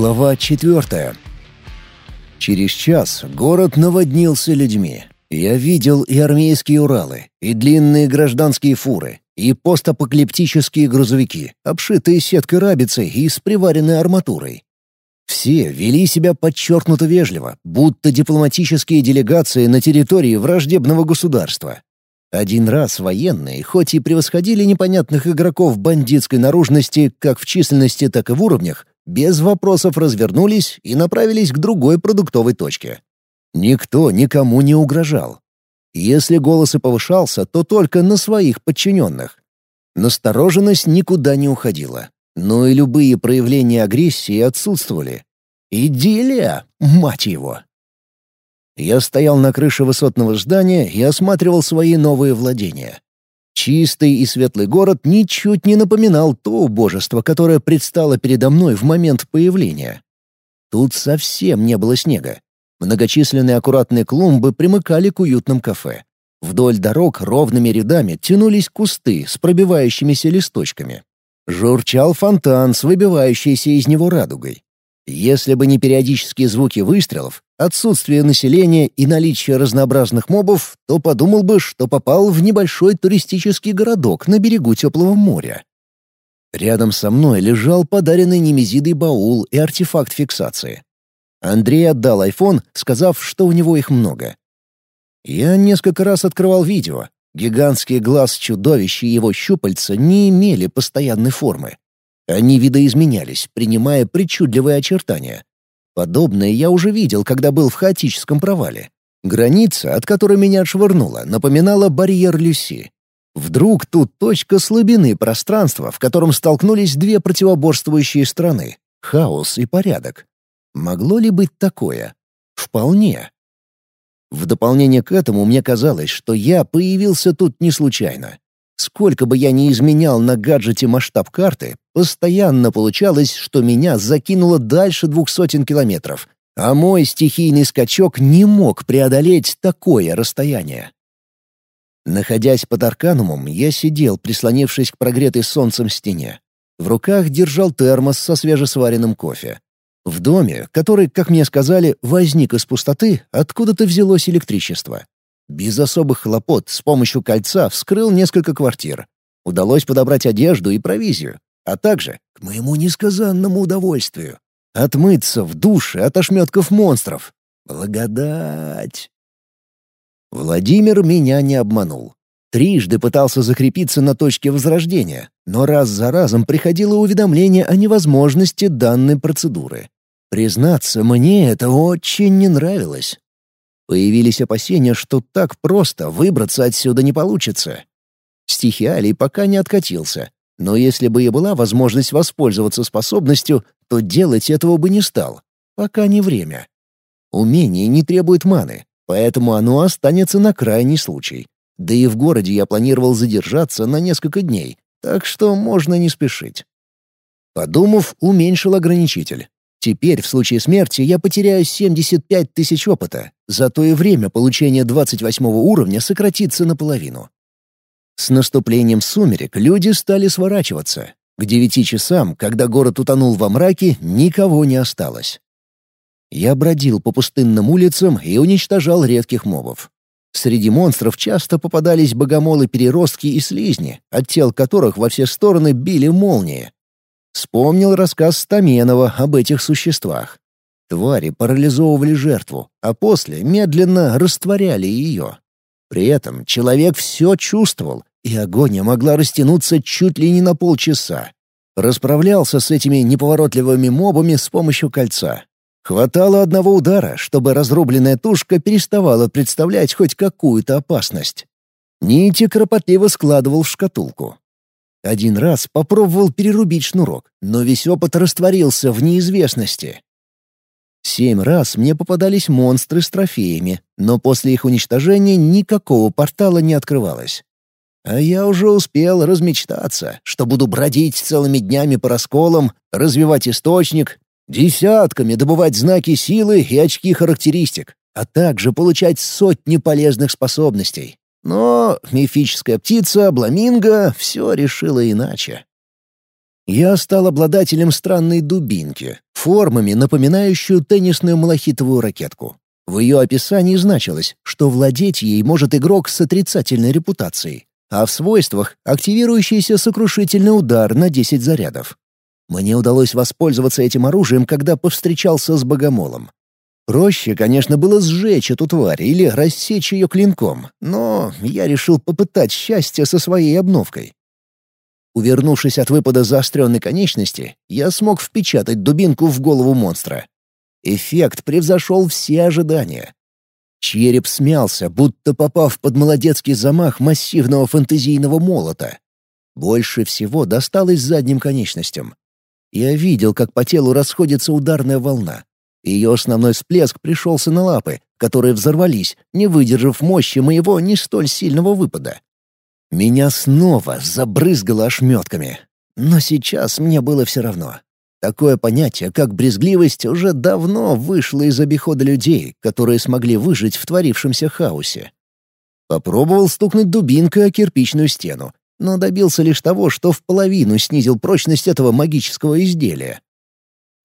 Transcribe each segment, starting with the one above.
Глава четвертая. Через час город наводнился людьми. Я видел и армейские Уралы, и длинные гражданские фуры, и постапокалиптические грузовики, обшитые сеткой рабицы и с приваренной арматурой. Все вели себя подчеркнуто вежливо, будто дипломатические делегации на территории враждебного государства. Один раз военные, хоть и превосходили непонятных игроков бандитской наружности как в численности, так и в уровнях, без вопросов развернулись и направились к другой продуктовой точке. Никто никому не угрожал. Если голос и повышался, то только на своих подчиненных. Настороженность никуда не уходила, но и любые проявления агрессии отсутствовали. Идиллия, мать его! Я стоял на крыше высотного здания и осматривал свои новые владения. Чистый и светлый город ничуть не напоминал то убожество, которое предстало передо мной в момент появления. Тут совсем не было снега. Многочисленные аккуратные клумбы примыкали к уютным кафе. Вдоль дорог ровными рядами тянулись кусты с пробивающимися листочками. Журчал фонтан с выбивающейся из него радугой. Если бы не периодические звуки выстрелов, отсутствие населения и наличие разнообразных мобов, то подумал бы, что попал в небольшой туристический городок на берегу теплого моря. Рядом со мной лежал подаренный Немезидой баул и артефакт фиксации. Андрей отдал айфон, сказав, что у него их много. Я несколько раз открывал видео. Гигантский глаз чудовища и его щупальца не имели постоянной формы. Они видоизменялись, принимая причудливые очертания. Подобное я уже видел, когда был в хаотическом провале. Граница, от которой меня отшвырнуло, напоминала барьер Люси. Вдруг тут точка слабины пространства, в котором столкнулись две противоборствующие страны — хаос и порядок. Могло ли быть такое? Вполне. В дополнение к этому мне казалось, что я появился тут не случайно. Сколько бы я ни изменял на гаджете масштаб карты, постоянно получалось, что меня закинуло дальше двух сотен километров, а мой стихийный скачок не мог преодолеть такое расстояние. Находясь под Арканумом, я сидел, прислонившись к прогретой солнцем стене. В руках держал термос со свежесваренным кофе. В доме, который, как мне сказали, возник из пустоты, откуда-то взялось электричество. Без особых хлопот с помощью кольца вскрыл несколько квартир. Удалось подобрать одежду и провизию, а также, к моему несказанному удовольствию, отмыться в душе от ошметков монстров. Благодать! Владимир меня не обманул. Трижды пытался закрепиться на точке возрождения, но раз за разом приходило уведомление о невозможности данной процедуры. Признаться, мне это очень не нравилось. Появились опасения, что так просто выбраться отсюда не получится. Стихиалий пока не откатился, но если бы и была возможность воспользоваться способностью, то делать этого бы не стал. Пока не время. Умение не требует маны, поэтому оно останется на крайний случай. Да и в городе я планировал задержаться на несколько дней, так что можно не спешить. Подумав, уменьшил ограничитель. Теперь в случае смерти я потеряю 75 тысяч опыта, зато и время получения 28 уровня сократится наполовину. С наступлением сумерек люди стали сворачиваться. К девяти часам, когда город утонул во мраке, никого не осталось. Я бродил по пустынным улицам и уничтожал редких мобов. Среди монстров часто попадались богомолы-переростки и слизни, от тел которых во все стороны били молнии. Вспомнил рассказ Стаменова об этих существах. Твари парализовывали жертву, а после медленно растворяли ее. При этом человек все чувствовал, и агония могла растянуться чуть ли не на полчаса. Расправлялся с этими неповоротливыми мобами с помощью кольца. Хватало одного удара, чтобы разрубленная тушка переставала представлять хоть какую-то опасность. Нити кропотливо складывал в шкатулку. Один раз попробовал перерубить шнурок, но весь опыт растворился в неизвестности. Семь раз мне попадались монстры с трофеями, но после их уничтожения никакого портала не открывалось. А я уже успел размечтаться, что буду бродить целыми днями по расколам, развивать источник, десятками добывать знаки силы и очки характеристик, а также получать сотни полезных способностей. Но мифическая птица, Бламинго, все решила иначе. Я стал обладателем странной дубинки, формами напоминающую теннисную малахитовую ракетку. В ее описании значилось, что владеть ей может игрок с отрицательной репутацией, а в свойствах — активирующийся сокрушительный удар на 10 зарядов. Мне удалось воспользоваться этим оружием, когда повстречался с богомолом. Проще, конечно, было сжечь эту тварь или рассечь ее клинком, но я решил попытать счастье со своей обновкой. Увернувшись от выпада заостренной конечности, я смог впечатать дубинку в голову монстра. Эффект превзошел все ожидания. Череп смялся, будто попав под молодецкий замах массивного фэнтезийного молота. Больше всего досталось задним конечностям. Я видел, как по телу расходится ударная волна. Ее основной всплеск пришелся на лапы, которые взорвались, не выдержав мощи моего не столь сильного выпада. Меня снова забрызгало ошметками. Но сейчас мне было все равно. Такое понятие, как брезгливость, уже давно вышло из обихода людей, которые смогли выжить в творившемся хаосе. Попробовал стукнуть дубинкой о кирпичную стену, но добился лишь того, что в половину снизил прочность этого магического изделия.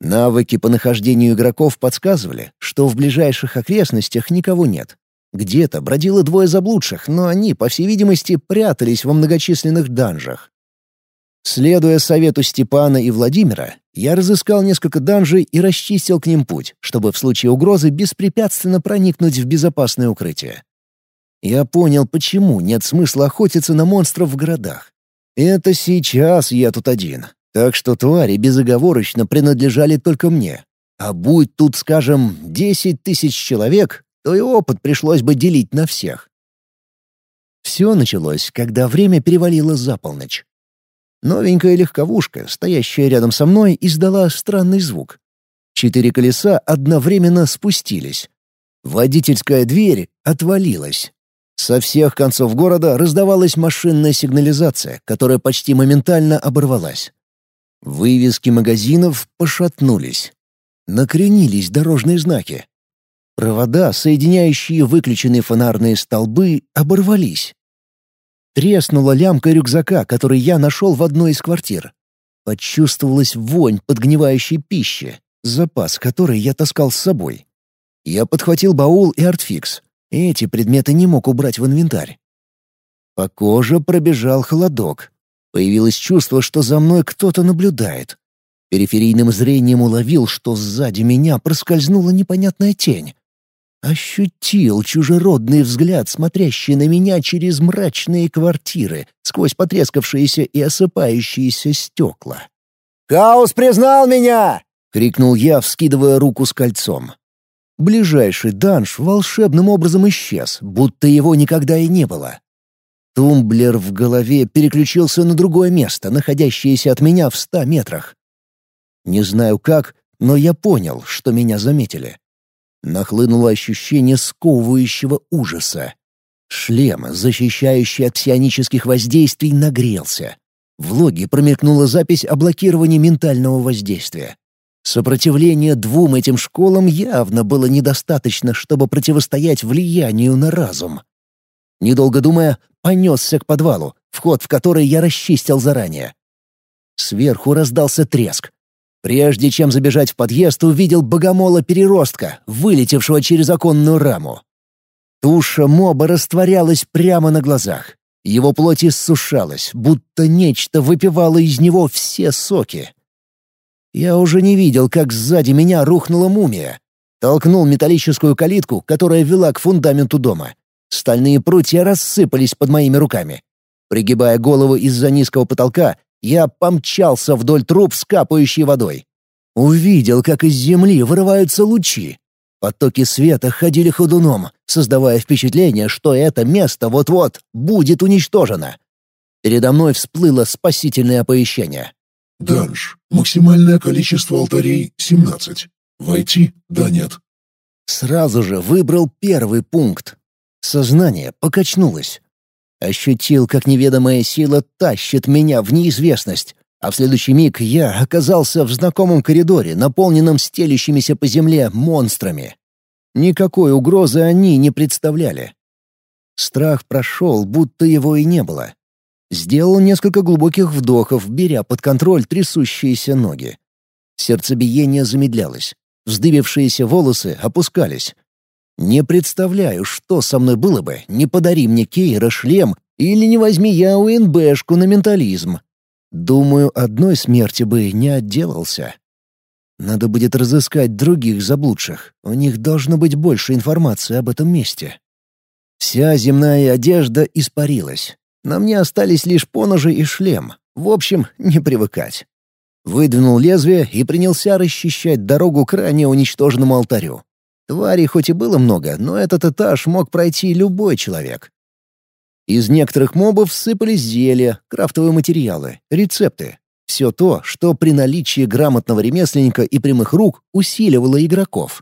Навыки по нахождению игроков подсказывали, что в ближайших окрестностях никого нет. Где-то бродило двое заблудших, но они, по всей видимости, прятались во многочисленных данжах. Следуя совету Степана и Владимира, я разыскал несколько данжей и расчистил к ним путь, чтобы в случае угрозы беспрепятственно проникнуть в безопасное укрытие. Я понял, почему нет смысла охотиться на монстров в городах. Это сейчас я тут один, так что твари безоговорочно принадлежали только мне. А будь тут, скажем, десять тысяч человек, то и опыт пришлось бы делить на всех. Все началось, когда время перевалило за полночь. Новенькая легковушка, стоящая рядом со мной, издала странный звук. Четыре колеса одновременно спустились. Водительская дверь отвалилась. Со всех концов города раздавалась машинная сигнализация, которая почти моментально оборвалась. Вывески магазинов пошатнулись. Накренились дорожные знаки. Провода, соединяющие выключенные фонарные столбы, оборвались. Треснула лямка рюкзака, который я нашел в одной из квартир. Почувствовалась вонь подгнивающей пищи, запас которой я таскал с собой. Я подхватил баул и артфикс. Эти предметы не мог убрать в инвентарь. По коже пробежал холодок, Появилось чувство, что за мной кто-то наблюдает. Периферийным зрением уловил, что сзади меня проскользнула непонятная тень. Ощутил чужеродный взгляд, смотрящий на меня через мрачные квартиры, сквозь потрескавшиеся и осыпающиеся стекла. «Хаос признал меня!» — крикнул я, вскидывая руку с кольцом. Ближайший данж волшебным образом исчез, будто его никогда и не было. Тумблер в голове переключился на другое место, находящееся от меня в ста метрах. Не знаю как, но я понял, что меня заметили. Нахлынуло ощущение сковывающего ужаса. Шлем, защищающий от псионических воздействий, нагрелся. В логе промелькнула запись о блокировании ментального воздействия. Сопротивление двум этим школам явно было недостаточно, чтобы противостоять влиянию на разум. Недолго думая, понесся к подвалу, вход в который я расчистил заранее. Сверху раздался треск. Прежде чем забежать в подъезд, увидел богомола-переростка, вылетевшего через оконную раму. Туша моба растворялась прямо на глазах. Его плоть иссушалась, будто нечто выпивало из него все соки. Я уже не видел, как сзади меня рухнула мумия. Толкнул металлическую калитку, которая вела к фундаменту дома. Стальные прутья рассыпались под моими руками. Пригибая голову из-за низкого потолка, я помчался вдоль труб с капающей водой. Увидел, как из земли вырываются лучи. Потоки света ходили ходуном, создавая впечатление, что это место вот-вот будет уничтожено. Передо мной всплыло спасительное оповещение. «Данж. Максимальное количество алтарей — 17. Войти? Да, нет». Сразу же выбрал первый пункт. Сознание покачнулось. Ощутил, как неведомая сила тащит меня в неизвестность, а в следующий миг я оказался в знакомом коридоре, наполненном стелющимися по земле монстрами. Никакой угрозы они не представляли. Страх прошел, будто его и не было. Сделал несколько глубоких вдохов, беря под контроль трясущиеся ноги. Сердцебиение замедлялось. Вздыбившиеся волосы опускались. Не представляю, что со мной было бы, не подари мне Кейра шлем или не возьми я УНБшку на ментализм. Думаю, одной смерти бы не отделался. Надо будет разыскать других заблудших. У них должно быть больше информации об этом месте. Вся земная одежда испарилась. На мне остались лишь поножи и шлем. В общем, не привыкать. Выдвинул лезвие и принялся расчищать дорогу к ранее уничтоженному алтарю. Тварей хоть и было много, но этот этаж мог пройти любой человек. Из некоторых мобов сыпались зелья, крафтовые материалы, рецепты. Все то, что при наличии грамотного ремесленника и прямых рук усиливало игроков.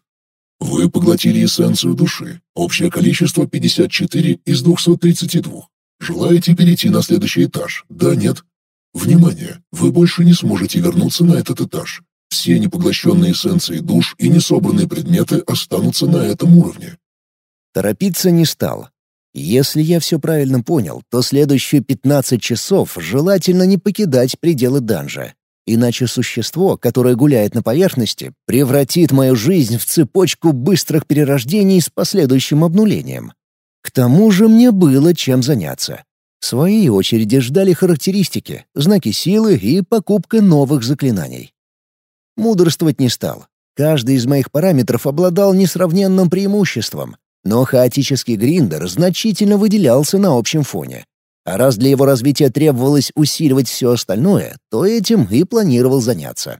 Вы поглотили эссенцию души. Общее количество 54 из 232. Желаете перейти на следующий этаж? Да, нет? Внимание! Вы больше не сможете вернуться на этот этаж. Все непоглощенные эссенции душ и несобранные предметы останутся на этом уровне. Торопиться не стал. Если я все правильно понял, то следующие 15 часов желательно не покидать пределы данжа. Иначе существо, которое гуляет на поверхности, превратит мою жизнь в цепочку быстрых перерождений с последующим обнулением. К тому же мне было чем заняться. В своей очереди ждали характеристики, знаки силы и покупка новых заклинаний. Мудрствовать не стал. Каждый из моих параметров обладал несравненным преимуществом, но хаотический гриндер значительно выделялся на общем фоне. А раз для его развития требовалось усиливать все остальное, то этим и планировал заняться.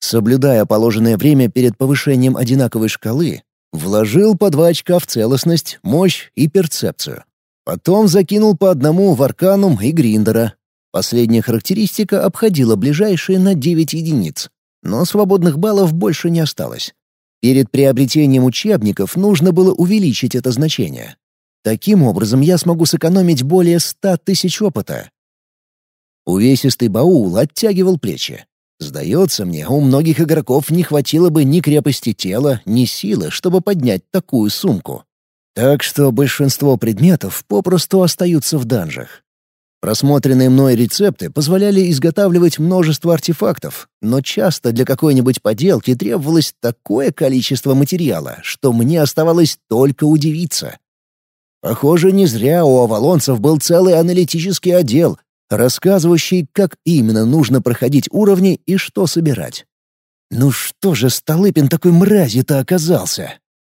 Соблюдая положенное время перед повышением одинаковой шкалы, вложил по два очка в целостность, мощь и перцепцию. Потом закинул по одному в арканум и гриндера. Последняя характеристика обходила ближайшие на 9 единиц, но свободных баллов больше не осталось. Перед приобретением учебников нужно было увеличить это значение. Таким образом, я смогу сэкономить более ста тысяч опыта. Увесистый баул оттягивал плечи. Сдается мне, у многих игроков не хватило бы ни крепости тела, ни силы, чтобы поднять такую сумку. Так что большинство предметов попросту остаются в данжах. Просмотренные мной рецепты позволяли изготавливать множество артефактов, но часто для какой-нибудь поделки требовалось такое количество материала, что мне оставалось только удивиться. Похоже, не зря у авалонцев был целый аналитический отдел, рассказывающий, как именно нужно проходить уровни и что собирать. Ну что же Столыпин такой мразью-то оказался?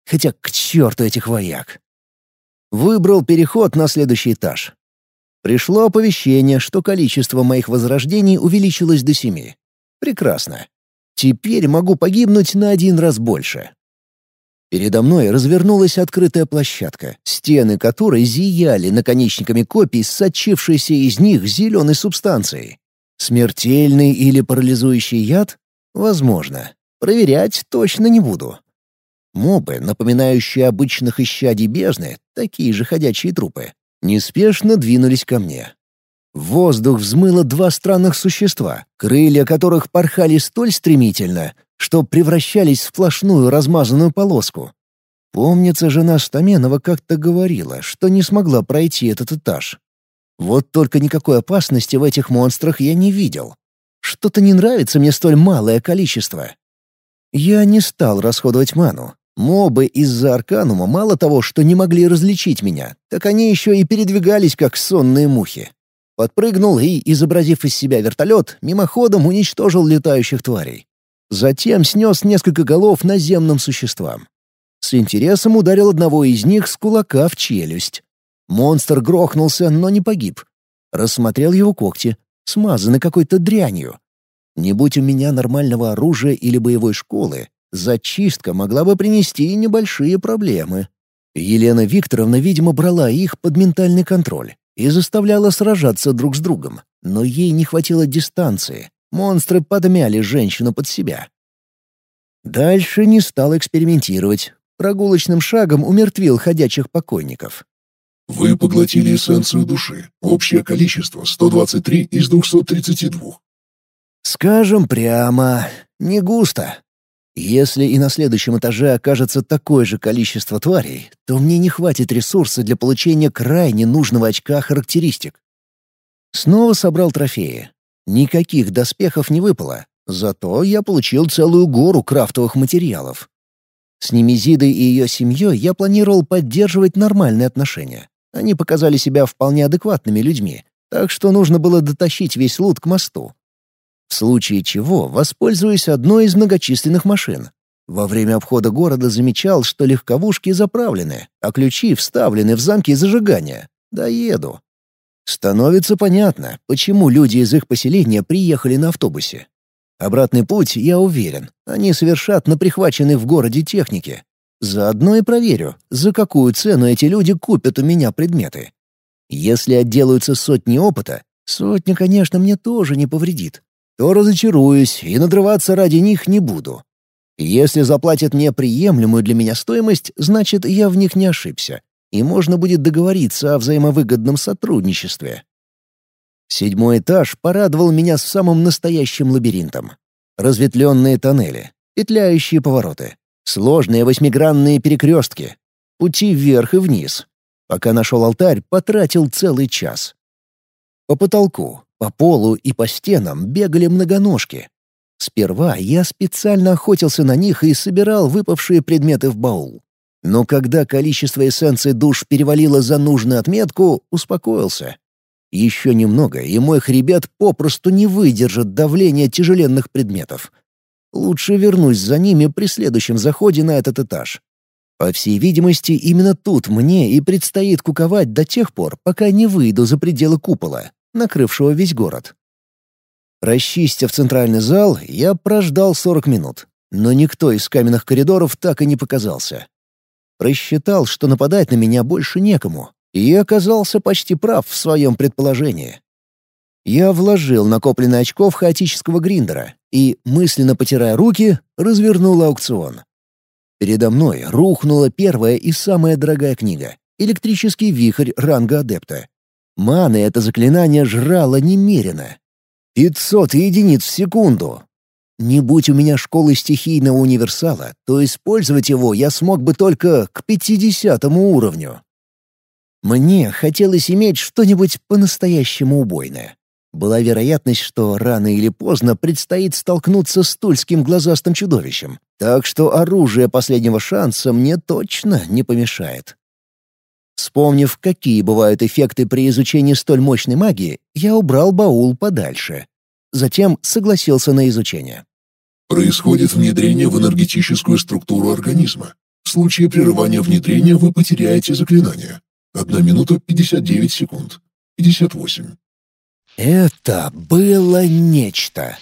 Хотя к черту этих вояк. Выбрал переход на следующий этаж. Пришло оповещение, что количество моих возрождений увеличилось до семи. Прекрасно. Теперь могу погибнуть на один раз больше. Передо мной развернулась открытая площадка, стены которой зияли наконечниками копий, сочившейся из них зеленой субстанцией. Смертельный или парализующий яд? Возможно. Проверять точно не буду. Мобы, напоминающие обычных исчадий бездны, такие же ходячие трупы, неспешно двинулись ко мне. В воздух взмыло два странных существа, крылья которых порхали столь стремительно, что превращались в сплошную размазанную полоску. Помнится, жена Стаменова как-то говорила, что не смогла пройти этот этаж. Вот только никакой опасности в этих монстрах я не видел. Что-то не нравится мне столь малое количество. Я не стал расходовать ману, Мобы из-за Арканума мало того, что не могли различить меня, так они еще и передвигались, как сонные мухи. Подпрыгнул и, изобразив из себя вертолет, мимоходом уничтожил летающих тварей. Затем снес несколько голов наземным существам. С интересом ударил одного из них с кулака в челюсть. Монстр грохнулся, но не погиб. Рассмотрел его когти, смазаны какой-то дрянью. Не будь у меня нормального оружия или боевой школы, Зачистка могла бы принести небольшие проблемы. Елена Викторовна, видимо, брала их под ментальный контроль и заставляла сражаться друг с другом, но ей не хватило дистанции. Монстры подмяли женщину под себя. Дальше не стал экспериментировать. Прогулочным шагом умертвил ходячих покойников. Вы поглотили эссенцию души. Общее количество — 123 из 232. Скажем прямо, не густо. Если и на следующем этаже окажется такое же количество тварей, то мне не хватит ресурса для получения крайне нужного очка характеристик. Снова собрал трофеи. Никаких доспехов не выпало, Зато я получил целую гору крафтовых материалов. С Немезидой и ее семьей я планировал поддерживать нормальные отношения. Они показали себя вполне адекватными людьми, так что нужно было дотащить весь лут к мосту. В случае чего воспользуюсь одной из многочисленных машин. Во время обхода города замечал, что легковушки заправлены, а ключи вставлены в замки зажигания. Доеду. Становится понятно, почему люди из их поселения приехали на автобусе. Обратный путь, я уверен, они совершат на прихваченной в городе технике. Заодно и проверю, за какую цену эти люди купят у меня предметы. Если отделаются сотни опыта, сотня, конечно, мне тоже не повредит, то разочаруюсь и надрываться ради них не буду. Если заплатят мне приемлемую для меня стоимость, значит, я в них не ошибся, и можно будет договориться о взаимовыгодном сотрудничестве. Седьмой этаж порадовал меня самым настоящим лабиринтом. Разветвленные тоннели, петляющие повороты, сложные восьмигранные перекрестки, пути вверх и вниз. Пока нашел алтарь, потратил целый час. По потолку, по полу и по стенам бегали многоножки. Сперва я специально охотился на них и собирал выпавшие предметы в баул. Но когда количество эссенций душ перевалило за нужную отметку, успокоился. Еще немного, и мой хребет попросту не выдержит давления тяжеленных предметов. Лучше вернусь за ними при следующем заходе на этот этаж. По всей видимости, именно тут мне и предстоит куковать до тех пор, пока не выйду за пределы купола, накрывшего весь город. Расчистив центральный зал, я прождал 40 минут, но никто из каменных коридоров так и не показался. Просчитал, что нападать на меня больше некому, и оказался почти прав в своем предположении. Я вложил накопленные очков хаотического гриндера и, мысленно потирая руки, развернул аукцион. Передо мной рухнула первая и самая дорогая книга — «Электрический вихрь ранга адепта». Маны это заклинание жрало немерено. Пятьсот единиц в секунду. Не будь у меня школы стихийного универсала, то использовать его я смог бы только к пятидесятому уровню. Мне хотелось иметь что-нибудь по-настоящему убойное. Была вероятность, что рано или поздно предстоит столкнуться с тульским глазастым чудовищем, так что оружие последнего шанса мне точно не помешает. Вспомнив, какие бывают эффекты при изучении столь мощной магии, я убрал баул подальше. Затем согласился на изучение. Происходит внедрение в энергетическую структуру организма. В случае прерывания внедрения вы потеряете заклинание. Одна минута пятьдесят девять секунд. Пятьдесят восемь. Это было нечто.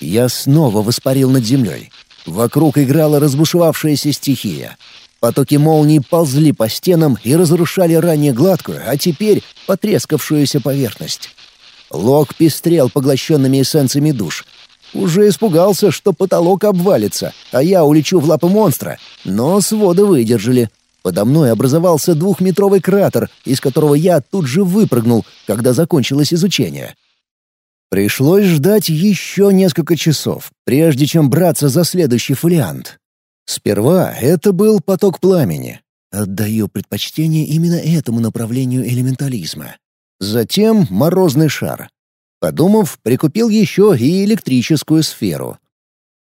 Я снова воспарил над землей. Вокруг играла разбушевавшаяся стихия. Потоки молний ползли по стенам и разрушали ранее гладкую, а теперь потрескавшуюся поверхность. Лог пестрел поглощенными эссенциями душ. Уже испугался, что потолок обвалится, а я улечу в лапы монстра. Но своды выдержали. Подо мной образовался двухметровый кратер, из которого я тут же выпрыгнул, когда закончилось изучение. Пришлось ждать еще несколько часов, прежде чем браться за следующий фолиант. Сперва это был поток пламени. Отдаю предпочтение именно этому направлению элементализма. Затем морозный шар. Подумав, прикупил еще и электрическую сферу.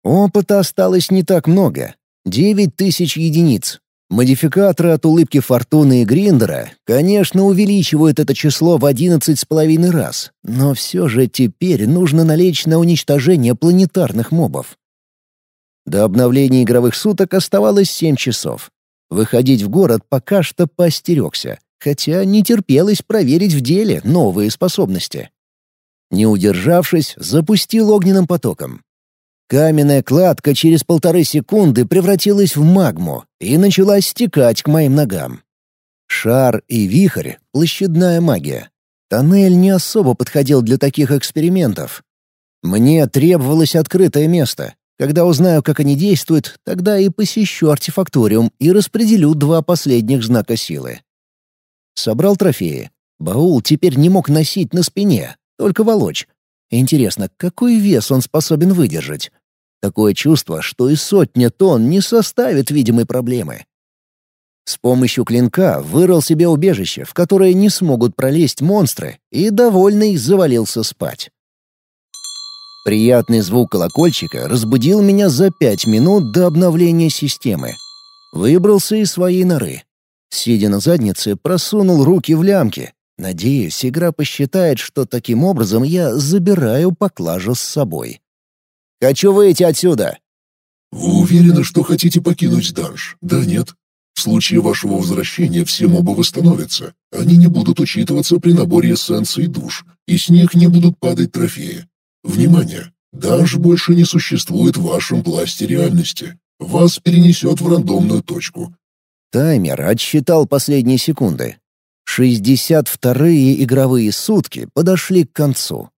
Опыта осталось не так много. Девять тысяч единиц. Модификаторы от улыбки Фортуны и Гриндера, конечно, увеличивают это число в одиннадцать с половиной раз, но все же теперь нужно налечь на уничтожение планетарных мобов. До обновления игровых суток оставалось семь часов. Выходить в город пока что поостерегся, хотя не терпелось проверить в деле новые способности. Не удержавшись, запустил огненным потоком. Каменная кладка через полторы секунды превратилась в магму и начала стекать к моим ногам. Шар и вихрь — площадная магия. Тоннель не особо подходил для таких экспериментов. Мне требовалось открытое место. Когда узнаю, как они действуют, тогда и посещу артефакториум и распределю два последних знака силы. Собрал трофеи. Баул теперь не мог носить на спине, только волочь. Интересно, какой вес он способен выдержать? Такое чувство, что и сотня тонн не составит видимой проблемы. С помощью клинка вырыл себе убежище, в которое не смогут пролезть монстры, и, довольный, завалился спать. Приятный звук колокольчика разбудил меня за пять минут до обновления системы. Выбрался из своей норы. Сидя на заднице, просунул руки в лямки. Надеюсь, игра посчитает, что таким образом я забираю поклажу с собой. «Хочу выйти отсюда!» «Вы уверены, что хотите покинуть данж? Да, нет?» В случае вашего возвращения все мобы восстановятся. Они не будут учитываться при наборе эссенций душ, и с них не будут падать трофеи. Внимание! Данж больше не существует в вашем пласте реальности. Вас перенесет в рандомную точку. Таймер отсчитал последние секунды. 62-е игровые сутки подошли к концу.